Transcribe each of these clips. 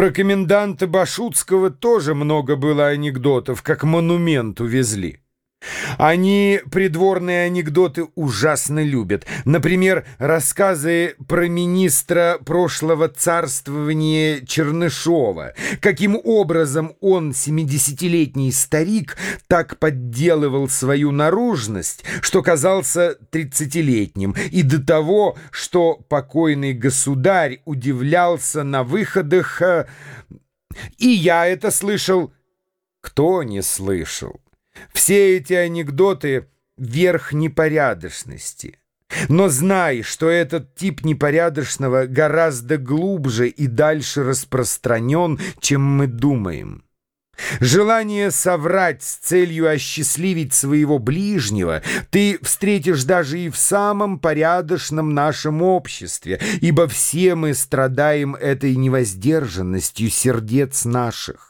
Про коменданта Башутского тоже много было анекдотов, как монумент увезли. Они придворные анекдоты ужасно любят. Например, рассказы про министра прошлого царствования Чернышова. Каким образом он, 70-летний старик, так подделывал свою наружность, что казался 30-летним, и до того, что покойный государь удивлялся на выходах... э, И я это слышал. Кто не слышал? Все эти анекдоты — верх непорядочности. Но знай, что этот тип непорядочного гораздо глубже и дальше распространен, чем мы думаем. Желание соврать с целью осчастливить своего ближнего ты встретишь даже и в самом порядочном нашем обществе, ибо все мы страдаем этой невоздержанностью сердец наших.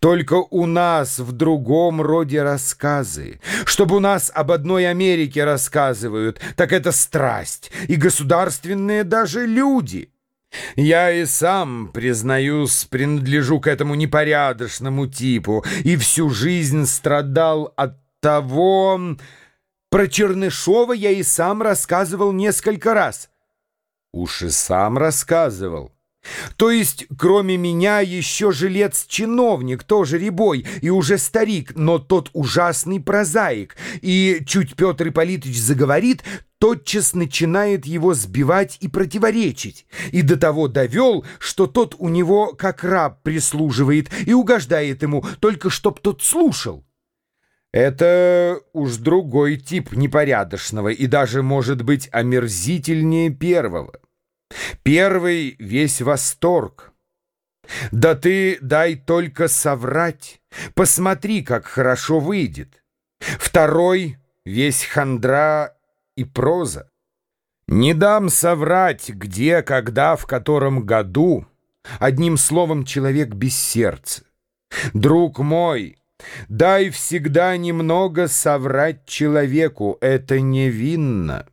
Только у нас в другом роде рассказы. Чтобы у нас об одной Америке рассказывают, так это страсть, и государственные даже люди. Я и сам, признаюсь, принадлежу к этому непорядочному типу, и всю жизнь страдал от того... Про Чернышова я и сам рассказывал несколько раз. Уж и сам рассказывал. То есть, кроме меня, еще жилец-чиновник, тоже рябой, и уже старик, но тот ужасный прозаик. И чуть Петр Ипполитович заговорит, тотчас начинает его сбивать и противоречить. И до того довел, что тот у него как раб прислуживает и угождает ему, только чтоб тот слушал. Это уж другой тип непорядочного и даже, может быть, омерзительнее первого. Первый — весь восторг. Да ты дай только соврать, посмотри, как хорошо выйдет. Второй — весь хандра и проза. Не дам соврать, где, когда, в котором году. Одним словом, человек без сердца. Друг мой, дай всегда немного соврать человеку, это невинно.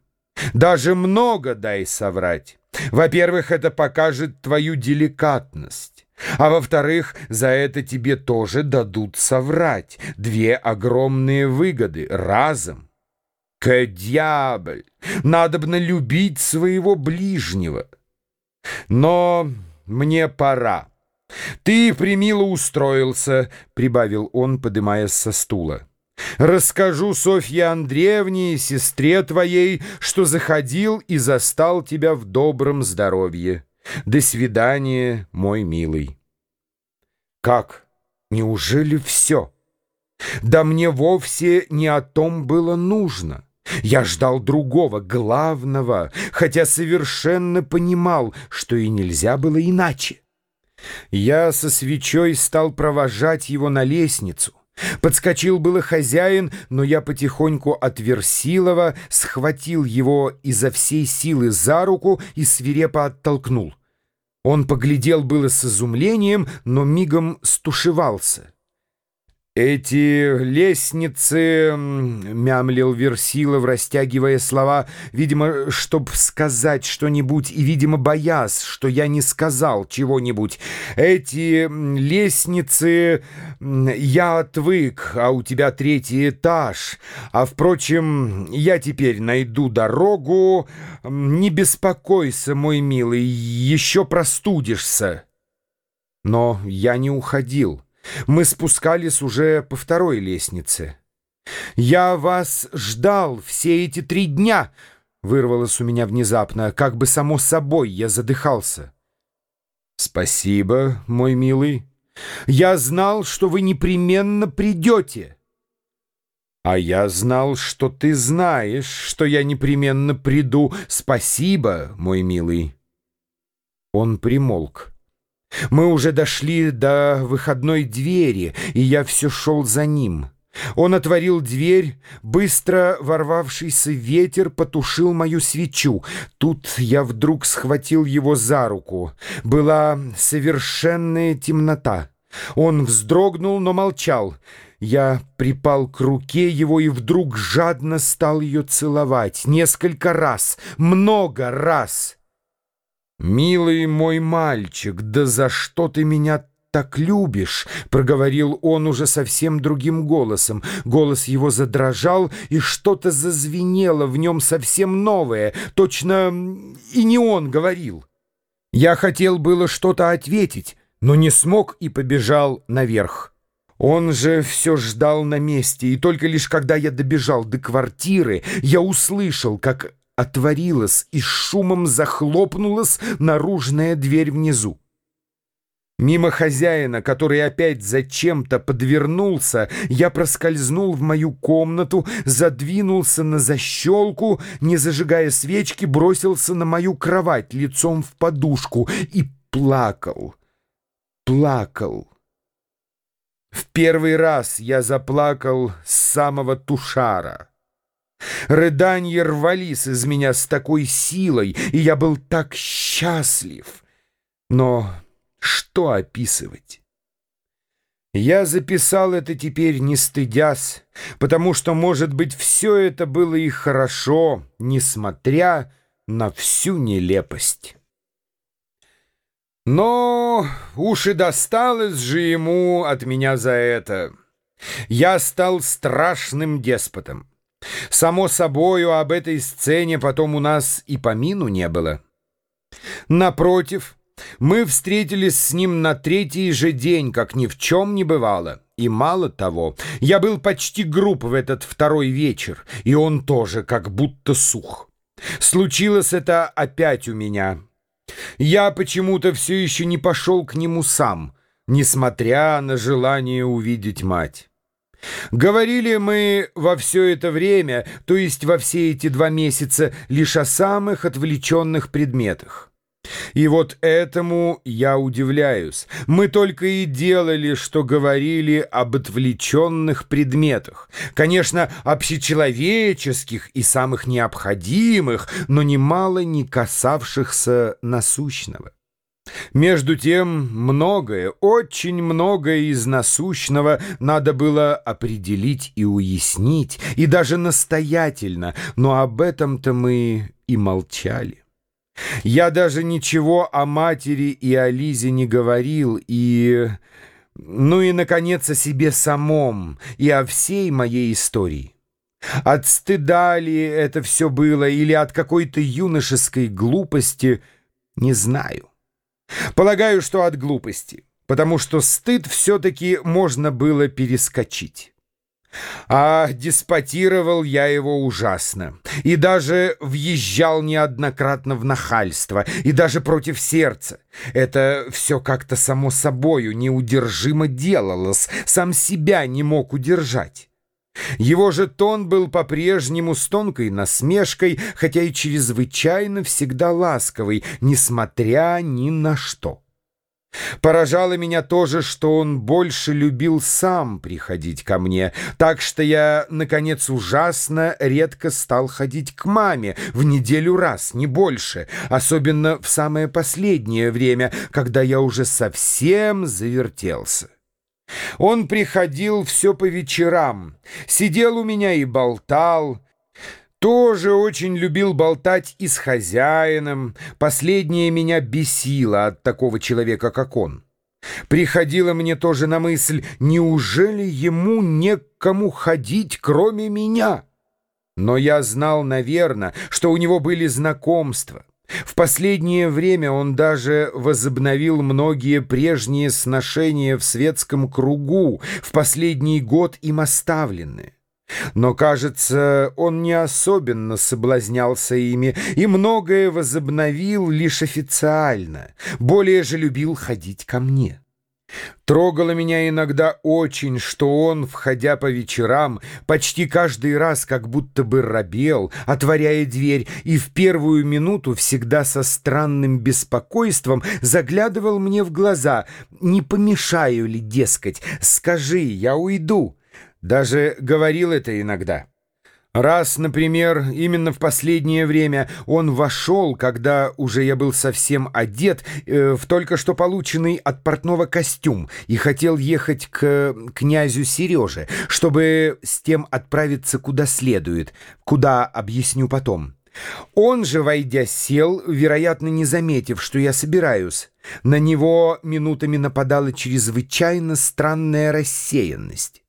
Даже много дай соврать. Во-первых, это покажет твою деликатность. А во-вторых, за это тебе тоже дадут соврать. Две огромные выгоды разом. К дьяволь! Надобно любить своего ближнего. Но мне пора. Ты примило устроился, — прибавил он, подымаясь со стула. Расскажу Софье Андреевне, сестре твоей, что заходил и застал тебя в добром здоровье. До свидания, мой милый. Как? Неужели все? Да мне вовсе не о том было нужно. Я ждал другого, главного, хотя совершенно понимал, что и нельзя было иначе. Я со свечой стал провожать его на лестницу. Подскочил было хозяин, но я потихоньку от Версилова схватил его изо всей силы за руку и свирепо оттолкнул. Он поглядел было с изумлением, но мигом стушевался. «Эти лестницы...» — мямлил Версилов, растягивая слова, видимо, чтоб сказать что-нибудь, и, видимо, боясь, что я не сказал чего-нибудь. «Эти лестницы... Я отвык, а у тебя третий этаж. А, впрочем, я теперь найду дорогу. Не беспокойся, мой милый, еще простудишься». Но я не уходил. Мы спускались уже по второй лестнице. «Я вас ждал все эти три дня!» Вырвалось у меня внезапно, как бы само собой я задыхался. «Спасибо, мой милый. Я знал, что вы непременно придете». «А я знал, что ты знаешь, что я непременно приду. Спасибо, мой милый». Он примолк. Мы уже дошли до выходной двери, и я все шел за ним. Он отворил дверь, быстро ворвавшийся ветер потушил мою свечу. Тут я вдруг схватил его за руку. Была совершенная темнота. Он вздрогнул, но молчал. Я припал к руке его и вдруг жадно стал ее целовать. Несколько раз, много раз. «Милый мой мальчик, да за что ты меня так любишь?» — проговорил он уже совсем другим голосом. Голос его задрожал, и что-то зазвенело в нем совсем новое. Точно и не он говорил. Я хотел было что-то ответить, но не смог и побежал наверх. Он же все ждал на месте, и только лишь когда я добежал до квартиры, я услышал, как отворилась и шумом захлопнулась наружная дверь внизу. Мимо хозяина, который опять зачем-то подвернулся, я проскользнул в мою комнату, задвинулся на защелку, не зажигая свечки, бросился на мою кровать лицом в подушку и плакал, плакал. В первый раз я заплакал с самого тушара. Рыданья рвались из меня с такой силой, и я был так счастлив. Но что описывать? Я записал это теперь не стыдясь, потому что, может быть, все это было и хорошо, несмотря на всю нелепость. Но уж и досталось же ему от меня за это. Я стал страшным деспотом. Само собою, об этой сцене потом у нас и помину не было. Напротив, мы встретились с ним на третий же день, как ни в чем не бывало. И мало того, я был почти груб в этот второй вечер, и он тоже как будто сух. Случилось это опять у меня — я почему-то все еще не пошел к нему сам, несмотря на желание увидеть мать. Говорили мы во все это время, то есть во все эти два месяца, лишь о самых отвлеченных предметах. И вот этому я удивляюсь. Мы только и делали, что говорили об отвлеченных предметах. Конечно, общечеловеческих и самых необходимых, но немало не касавшихся насущного. Между тем, многое, очень многое из насущного надо было определить и уяснить, и даже настоятельно, но об этом-то мы и молчали. Я даже ничего о матери и о Лизе не говорил, и... Ну и, наконец, о себе самом и о всей моей истории. От стыда ли это все было или от какой-то юношеской глупости, не знаю. Полагаю, что от глупости, потому что стыд все-таки можно было перескочить. А деспотировал я его ужасно. И даже въезжал неоднократно в нахальство, и даже против сердца. Это все как-то само собою неудержимо делалось, сам себя не мог удержать. Его же тон был по-прежнему с тонкой насмешкой, хотя и чрезвычайно всегда ласковый, несмотря ни на что. Поражало меня тоже, что он больше любил сам приходить ко мне, так что я, наконец, ужасно редко стал ходить к маме в неделю раз, не больше, особенно в самое последнее время, когда я уже совсем завертелся. Он приходил все по вечерам, сидел у меня и болтал, тоже очень любил болтать и с хозяином. Последнее меня бесило от такого человека, как он. Приходило мне тоже на мысль, неужели ему некому ходить, кроме меня? Но я знал, наверное, что у него были знакомства. В последнее время он даже возобновил многие прежние сношения в светском кругу, в последний год им оставленные. Но, кажется, он не особенно соблазнялся ими и многое возобновил лишь официально, более же любил ходить ко мне. Трогало меня иногда очень, что он, входя по вечерам, почти каждый раз как будто бы робел, отворяя дверь, и в первую минуту всегда со странным беспокойством заглядывал мне в глаза. «Не помешаю ли, дескать? Скажи, я уйду». Даже говорил это иногда. Раз, например, именно в последнее время он вошел, когда уже я был совсем одет, э, в только что полученный от портного костюм и хотел ехать к князю Сереже, чтобы с тем отправиться куда следует, куда объясню потом. Он же, войдя, сел, вероятно, не заметив, что я собираюсь. На него минутами нападала чрезвычайно странная рассеянность.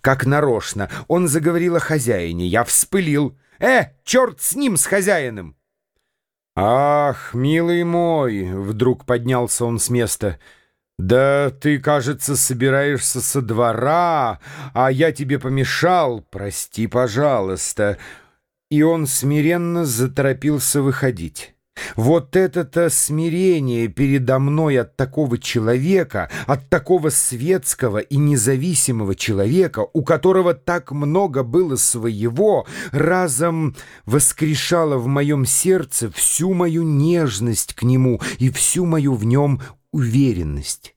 Как нарочно, он заговорил о хозяине. Я вспылил. «Э, черт с ним, с хозяином!» «Ах, милый мой!» — вдруг поднялся он с места. «Да ты, кажется, собираешься со двора, а я тебе помешал. Прости, пожалуйста» и он смиренно заторопился выходить. Вот это-то смирение передо мной от такого человека, от такого светского и независимого человека, у которого так много было своего, разом воскрешало в моем сердце всю мою нежность к нему и всю мою в нем уверенность.